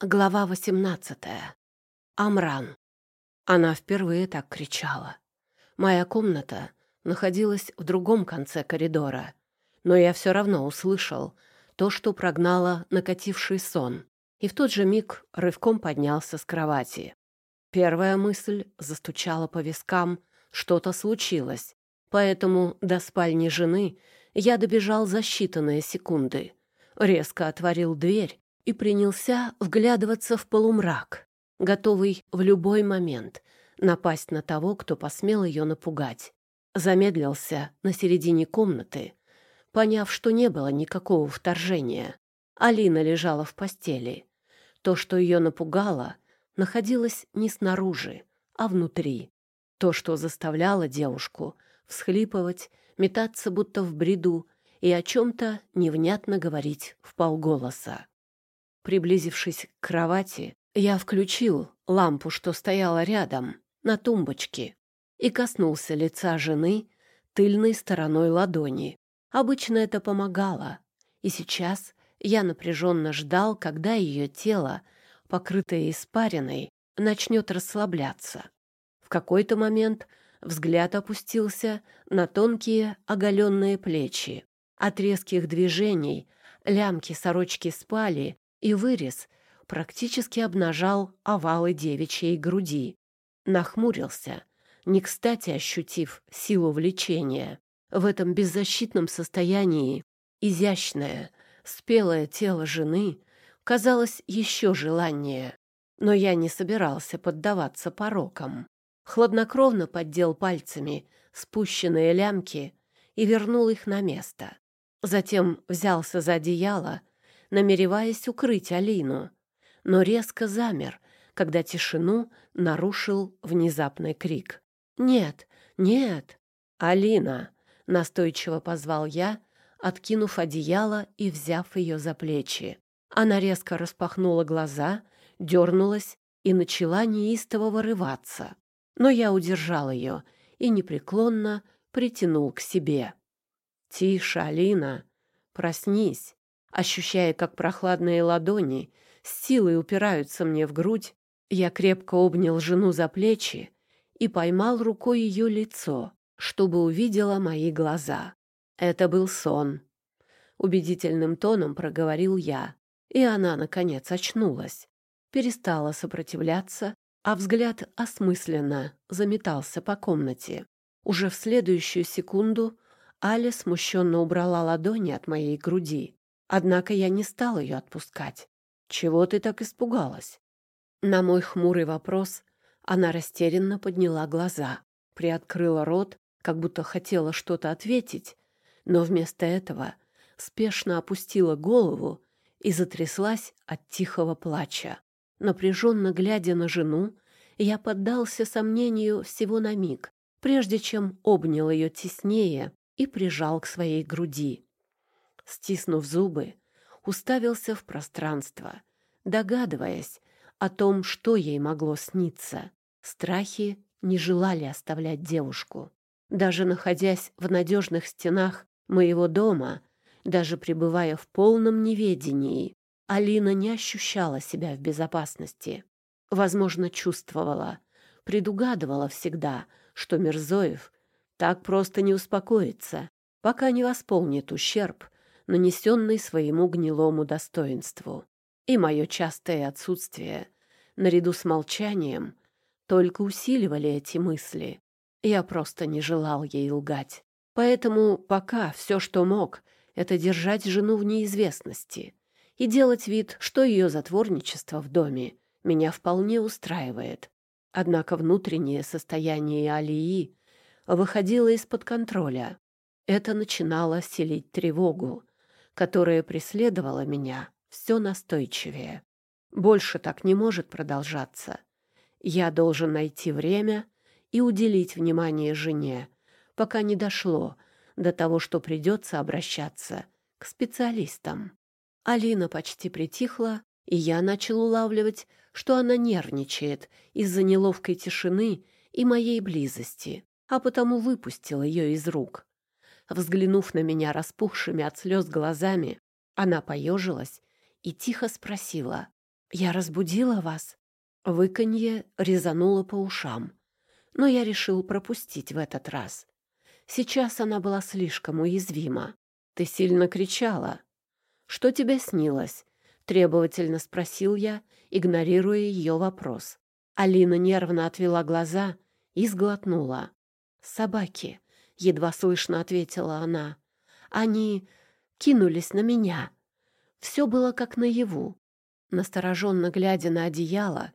Глава 18. Амран. Она впервые так кричала. Моя комната находилась в другом конце коридора, но я все равно услышал то, что прогнало накативший сон, и в тот же миг рывком поднялся с кровати. Первая мысль застучала по вискам, что-то случилось, поэтому до спальни жены я добежал за считанные секунды, резко отворил дверь и принялся вглядываться в полумрак, готовый в любой момент напасть на того, кто посмел ее напугать. Замедлился на середине комнаты, поняв, что не было никакого вторжения. Алина лежала в постели. То, что ее напугало, находилось не снаружи, а внутри. То, что заставляло девушку всхлипывать, метаться будто в бреду и о чем-то невнятно говорить в полголоса. Приблизившись к кровати, я включил лампу, что стояла рядом, на тумбочке, и коснулся лица жены тыльной стороной ладони. Обычно это помогало, и сейчас я напряженно ждал, когда ее тело, покрытое испариной, начнет расслабляться. В какой-то момент взгляд опустился на тонкие оголенные плечи. От резких движений лямки сорочки спали, и вырез практически обнажал овалы девичьей груди. Нахмурился, не кстати ощутив силу влечения. В этом беззащитном состоянии изящное, спелое тело жены казалось еще желаннее. Но я не собирался поддаваться порокам. Хладнокровно поддел пальцами спущенные лямки и вернул их на место. Затем взялся за одеяло намереваясь укрыть Алину, но резко замер, когда тишину нарушил внезапный крик. «Нет, нет!» «Алина!» — настойчиво позвал я, откинув одеяло и взяв ее за плечи. Она резко распахнула глаза, дернулась и начала неистово вырываться. Но я удержал ее и непреклонно притянул к себе. «Тише, Алина! Проснись! Ощущая, как прохладные ладони с силой упираются мне в грудь, я крепко обнял жену за плечи и поймал рукой ее лицо, чтобы увидела мои глаза. Это был сон. Убедительным тоном проговорил я, и она, наконец, очнулась. Перестала сопротивляться, а взгляд осмысленно заметался по комнате. Уже в следующую секунду Аля смущенно убрала ладони от моей груди Однако я не стал ее отпускать. «Чего ты так испугалась?» На мой хмурый вопрос она растерянно подняла глаза, приоткрыла рот, как будто хотела что-то ответить, но вместо этого спешно опустила голову и затряслась от тихого плача. Напряженно глядя на жену, я поддался сомнению всего на миг, прежде чем обнял ее теснее и прижал к своей груди стиснув зубы, уставился в пространство, догадываясь о том, что ей могло сниться. Страхи не желали оставлять девушку. Даже находясь в надежных стенах моего дома, даже пребывая в полном неведении, Алина не ощущала себя в безопасности. Возможно, чувствовала, предугадывала всегда, что Мирзоев так просто не успокоится, пока не восполнит ущерб, нанесенный своему гнилому достоинству. И мое частое отсутствие, наряду с молчанием, только усиливали эти мысли. Я просто не желал ей лгать. Поэтому пока все, что мог, это держать жену в неизвестности и делать вид, что ее затворничество в доме меня вполне устраивает. Однако внутреннее состояние Алии выходило из-под контроля. Это начинало селить тревогу, которая преследовала меня все настойчивее. Больше так не может продолжаться. Я должен найти время и уделить внимание жене, пока не дошло до того, что придется обращаться к специалистам. Алина почти притихла, и я начал улавливать, что она нервничает из-за неловкой тишины и моей близости, а потому выпустил ее из рук. Взглянув на меня распухшими от слез глазами, она поежилась и тихо спросила. «Я разбудила вас?» Выканье резануло по ушам, но я решил пропустить в этот раз. Сейчас она была слишком уязвима. «Ты сильно кричала. Что тебе снилось?» — требовательно спросил я, игнорируя ее вопрос. Алина нервно отвела глаза и сглотнула. «Собаки», — едва слышно ответила она. «Они кинулись на меня. Все было как наяву. Настороженно глядя на одеяло,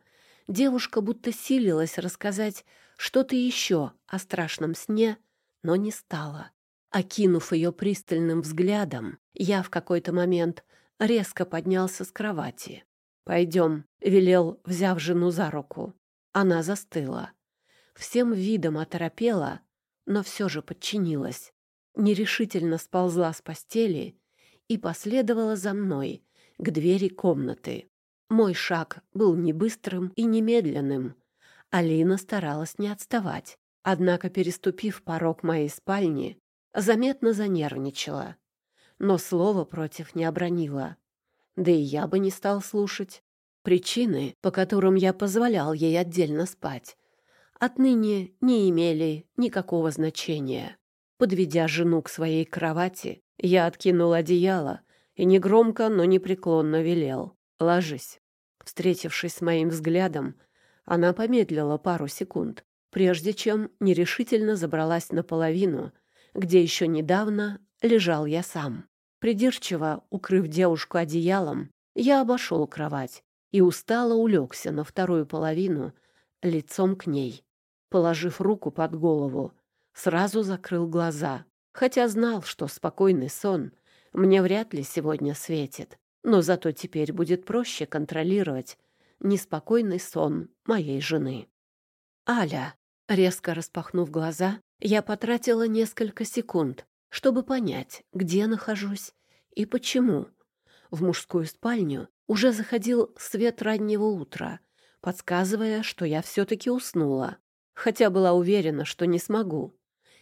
девушка будто силилась рассказать что-то еще о страшном сне, но не стала. Окинув ее пристальным взглядом, я в какой-то момент резко поднялся с кровати. «Пойдем», — велел, взяв жену за руку. Она застыла. Всем видом оторопела, но все же подчинилась. Нерешительно сползла с постели и последовала за мной к двери комнаты. Мой шаг был не быстрым и не медленным. Алина старалась не отставать, однако, переступив порог моей спальни, заметно занервничала. Но слова против не обронила. Да и я бы не стал слушать. Причины, по которым я позволял ей отдельно спать, отныне не имели никакого значения. Подведя жену к своей кровати, я откинул одеяло и негромко, но непреклонно велел. «Ложись». Встретившись с моим взглядом, она помедлила пару секунд, прежде чем нерешительно забралась наполовину, где еще недавно лежал я сам. Придирчиво укрыв девушку одеялом, я обошел кровать и устало улегся на вторую половину лицом к ней. Положив руку под голову, сразу закрыл глаза, хотя знал, что спокойный сон мне вряд ли сегодня светит, но зато теперь будет проще контролировать неспокойный сон моей жены. «Аля!» Резко распахнув глаза, я потратила несколько секунд, чтобы понять, где нахожусь и почему. В мужскую спальню уже заходил свет раннего утра, подсказывая, что я все-таки уснула, хотя была уверена, что не смогу.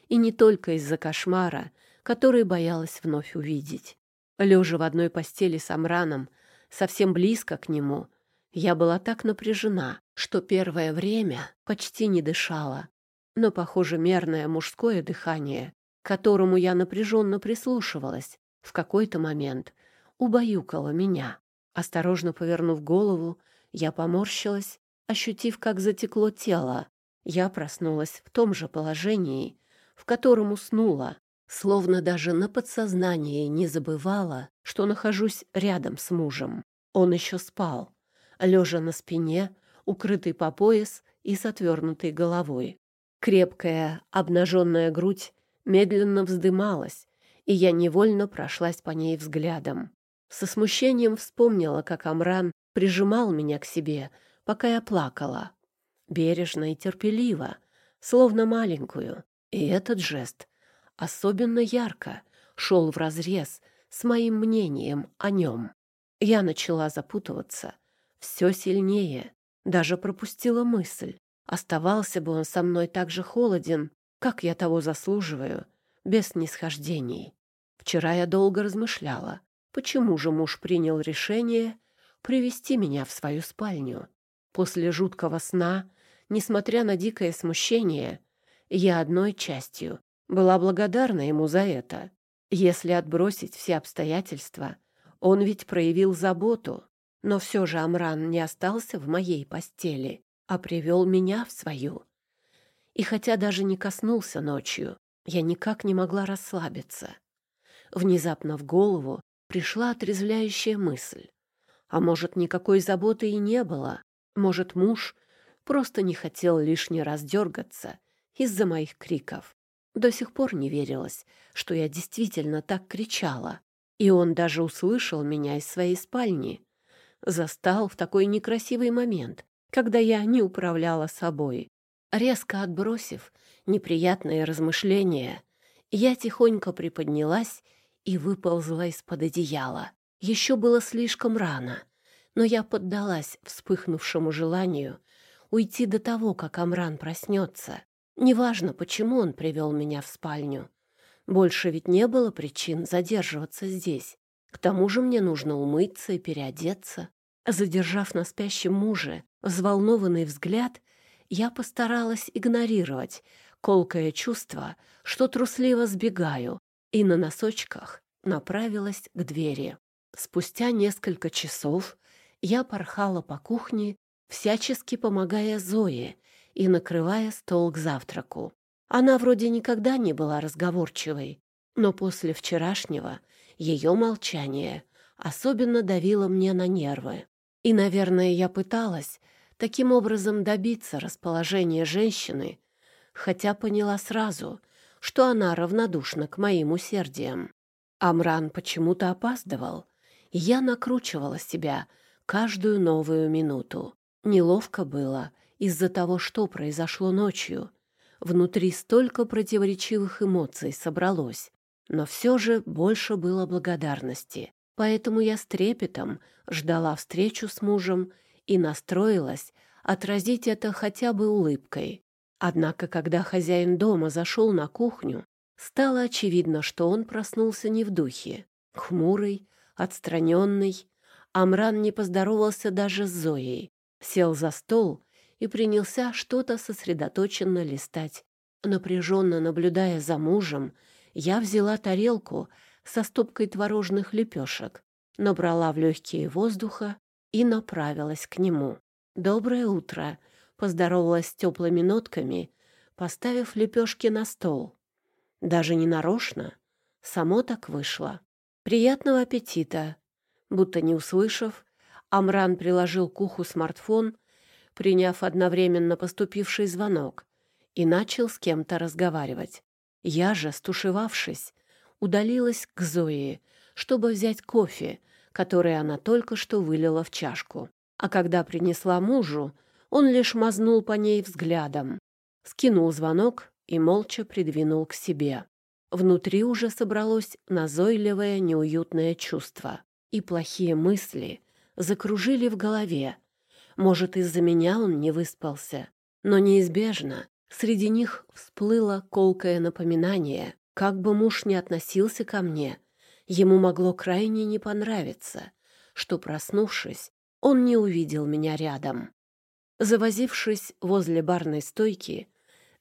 И не только из-за кошмара, который боялась вновь увидеть. Лежа в одной постели с Амраном, совсем близко к нему, я была так напряжена, что первое время почти не дышала. Но, похоже, мерное мужское дыхание, к которому я напряженно прислушивалась, в какой-то момент убаюкало меня. Осторожно повернув голову, я поморщилась, ощутив, как затекло тело. Я проснулась в том же положении, в котором уснула, словно даже на подсознании не забывала, что нахожусь рядом с мужем. Он еще спал, лежа на спине, укрытый по пояс и с отвернутой головой. Крепкая, обнаженная грудь медленно вздымалась, и я невольно прошлась по ней взглядом. Со смущением вспомнила, как Амран прижимал меня к себе, пока я плакала. Бережно и терпеливо, словно маленькую. И этот жест особенно ярко шел вразрез с моим мнением о нем. Я начала запутываться все сильнее, даже пропустила мысль. Оставался бы он со мной так же холоден, как я того заслуживаю, без снисхождений. Вчера я долго размышляла, почему же муж принял решение привести меня в свою спальню. После жуткого сна, несмотря на дикое смущение, я одной частью была благодарна ему за это. Если отбросить все обстоятельства, он ведь проявил заботу. Но все же Амран не остался в моей постели, а привел меня в свою. И хотя даже не коснулся ночью, я никак не могла расслабиться. Внезапно в голову пришла отрезвляющая мысль. А может, никакой заботы и не было? Может, муж просто не хотел лишний раз дергаться из-за моих криков? До сих пор не верилось, что я действительно так кричала. И он даже услышал меня из своей спальни. Застал в такой некрасивый момент, когда я не управляла собой. Резко отбросив неприятные размышления, я тихонько приподнялась и выползла из-под одеяла. Еще было слишком рано, но я поддалась вспыхнувшему желанию уйти до того, как Амран проснется. Неважно, почему он привел меня в спальню. Больше ведь не было причин задерживаться здесь. К тому же мне нужно умыться и переодеться. Задержав на спящем муже взволнованный взгляд, я постаралась игнорировать колкое чувство, что трусливо сбегаю, и на носочках направилась к двери. Спустя несколько часов я порхала по кухне, всячески помогая Зое и накрывая стол к завтраку. Она вроде никогда не была разговорчивой, но после вчерашнего ее молчание особенно давило мне на нервы. И, наверное, я пыталась таким образом добиться расположения женщины, хотя поняла сразу, что она равнодушна к моим усердиям. Амран почему-то опаздывал, и я накручивала себя каждую новую минуту. Неловко было из-за того, что произошло ночью — Внутри столько противоречивых эмоций собралось, но все же больше было благодарности. Поэтому я с трепетом ждала встречу с мужем и настроилась отразить это хотя бы улыбкой. Однако, когда хозяин дома зашел на кухню, стало очевидно, что он проснулся не в духе. Хмурый, отстраненный, Амран не поздоровался даже с Зоей. Сел за стол и принялся что-то сосредоточенно листать. Напряженно наблюдая за мужем, я взяла тарелку со стопкой творожных лепешек, набрала в легкие воздуха и направилась к нему. «Доброе утро!» — поздоровалась с теплыми нотками, поставив лепешки на стол. Даже не нарочно, само так вышло. «Приятного аппетита!» Будто не услышав, Амран приложил к уху смартфон приняв одновременно поступивший звонок, и начал с кем-то разговаривать. Я же, стушевавшись, удалилась к Зое, чтобы взять кофе, который она только что вылила в чашку. А когда принесла мужу, он лишь мазнул по ней взглядом, скинул звонок и молча придвинул к себе. Внутри уже собралось назойливое неуютное чувство, и плохие мысли закружили в голове, может, из-за меня он не выспался. Но неизбежно среди них всплыло колкое напоминание. Как бы муж ни относился ко мне, ему могло крайне не понравиться, что, проснувшись, он не увидел меня рядом. Завозившись возле барной стойки,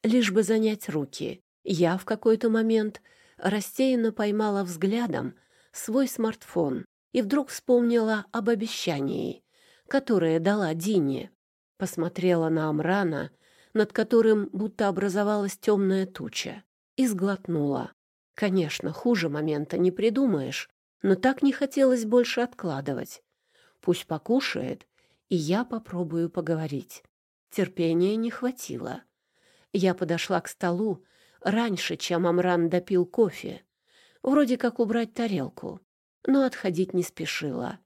лишь бы занять руки, я в какой-то момент рассеянно поймала взглядом свой смартфон и вдруг вспомнила об обещании, которое дала Дине. Посмотрела на Амрана, над которым будто образовалась темная туча, и сглотнула. Конечно, хуже момента не придумаешь, но так не хотелось больше откладывать. Пусть покушает, и я попробую поговорить. Терпения не хватило. Я подошла к столу раньше, чем Амран допил кофе. Вроде как убрать тарелку, но отходить не спешила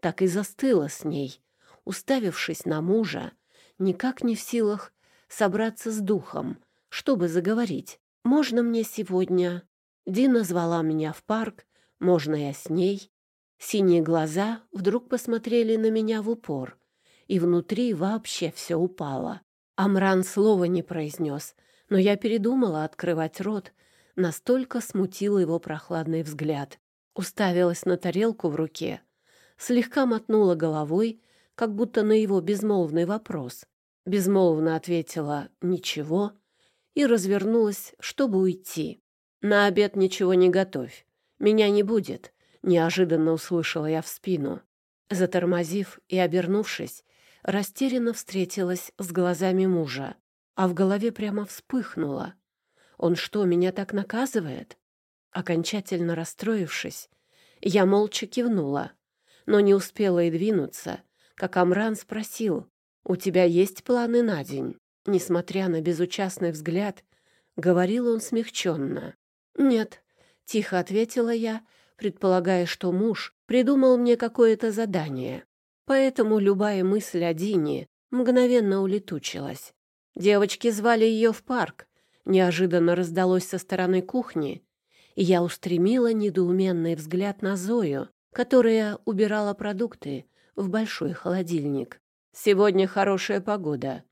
так и застыла с ней, уставившись на мужа, никак не в силах собраться с духом, чтобы заговорить. «Можно мне сегодня?» Дина звала меня в парк, можно я с ней. Синие глаза вдруг посмотрели на меня в упор, и внутри вообще все упало. Амран слова не произнес, но я передумала открывать рот, настолько смутил его прохладный взгляд. Уставилась на тарелку в руке, слегка мотнула головой, как будто на его безмолвный вопрос. Безмолвно ответила «ничего» и развернулась, чтобы уйти. «На обед ничего не готовь. Меня не будет», — неожиданно услышала я в спину. Затормозив и обернувшись, растерянно встретилась с глазами мужа, а в голове прямо вспыхнуло. «Он что, меня так наказывает?» Окончательно расстроившись, я молча кивнула но не успела и двинуться, как Амран спросил, «У тебя есть планы на день?» Несмотря на безучастный взгляд, говорил он смягченно. «Нет», — тихо ответила я, предполагая, что муж придумал мне какое-то задание. Поэтому любая мысль о Дине мгновенно улетучилась. Девочки звали ее в парк. Неожиданно раздалось со стороны кухни, я устремила недоуменный взгляд на Зою, которая убирала продукты в большой холодильник. «Сегодня хорошая погода.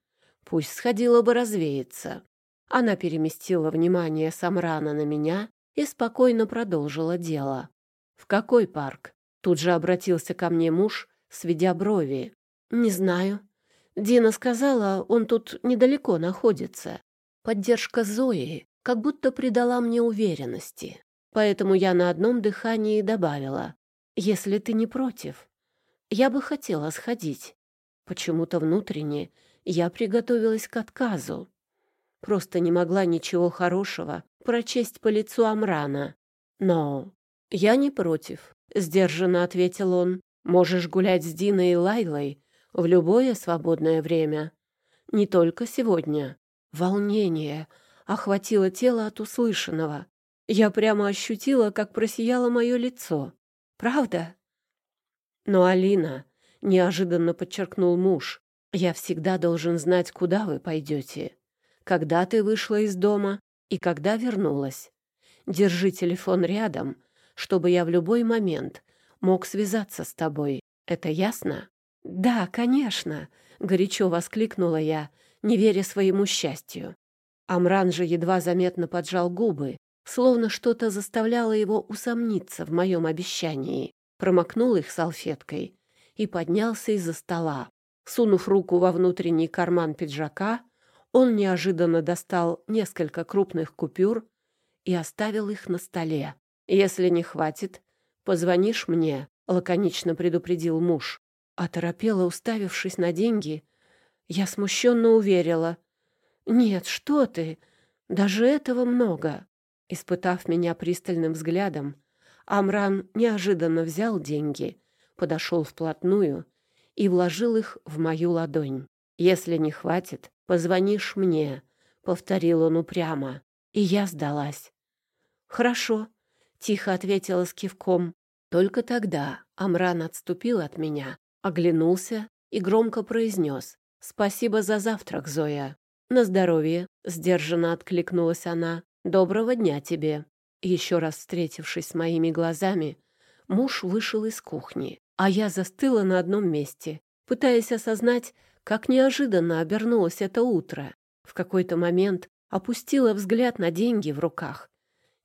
Пусть сходила бы развеяться». Она переместила внимание Самрана на меня и спокойно продолжила дело. «В какой парк?» Тут же обратился ко мне муж сведя брови. «Не знаю. Дина сказала, он тут недалеко находится. Поддержка Зои как будто придала мне уверенности. Поэтому я на одном дыхании добавила, «Если ты не против, я бы хотела сходить». Почему-то внутренне я приготовилась к отказу. Просто не могла ничего хорошего прочесть по лицу Амрана. «Но я не против», — сдержанно ответил он. «Можешь гулять с Диной и Лайлой в любое свободное время. Не только сегодня. Волнение охватило тело от услышанного. Я прямо ощутила, как просияло мое лицо. Правда? Но Алина, неожиданно подчеркнул муж, я всегда должен знать, куда вы пойдете, когда ты вышла из дома и когда вернулась. Держи телефон рядом, чтобы я в любой момент мог связаться с тобой. Это ясно? «Да, конечно!» — горячо воскликнула я, не веря своему счастью. Амран же едва заметно поджал губы, словно что-то заставляло его усомниться в моем обещании. Промокнул их салфеткой и поднялся из-за стола. Сунув руку во внутренний карман пиджака, он неожиданно достал несколько крупных купюр и оставил их на столе. «Если не хватит, позвонишь мне», — лаконично предупредил муж. Оторопела, уставившись на деньги, я смущенно уверила. «Нет, что ты! Даже этого много!» Испытав меня пристальным взглядом, Амран неожиданно взял деньги, подошел вплотную и вложил их в мою ладонь. «Если не хватит, позвонишь мне», — повторил он упрямо, и я сдалась. «Хорошо», — тихо ответила с кивком. Только тогда Амран отступил от меня оглянулся и громко произнес «Спасибо за завтрак, Зоя». «На здоровье», — сдержанно откликнулась она. «Доброго дня тебе». Еще раз встретившись с моими глазами, муж вышел из кухни, а я застыла на одном месте, пытаясь осознать, как неожиданно обернулось это утро. В какой-то момент опустила взгляд на деньги в руках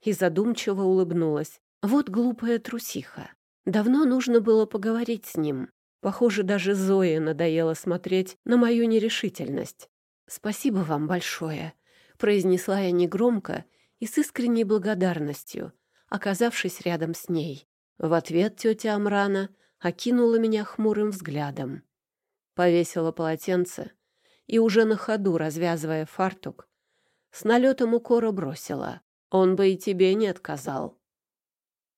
и задумчиво улыбнулась. Вот глупая трусиха. Давно нужно было поговорить с ним, Похоже, даже Зое надоело смотреть на мою нерешительность. «Спасибо вам большое», — произнесла я негромко и с искренней благодарностью, оказавшись рядом с ней. В ответ тетя Амрана окинула меня хмурым взглядом. Повесила полотенце и уже на ходу, развязывая фартук, с налетом укора бросила. «Он бы и тебе не отказал».